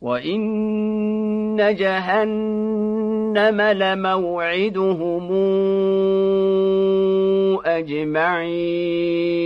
وإن جهنم لموعدهم أجمعين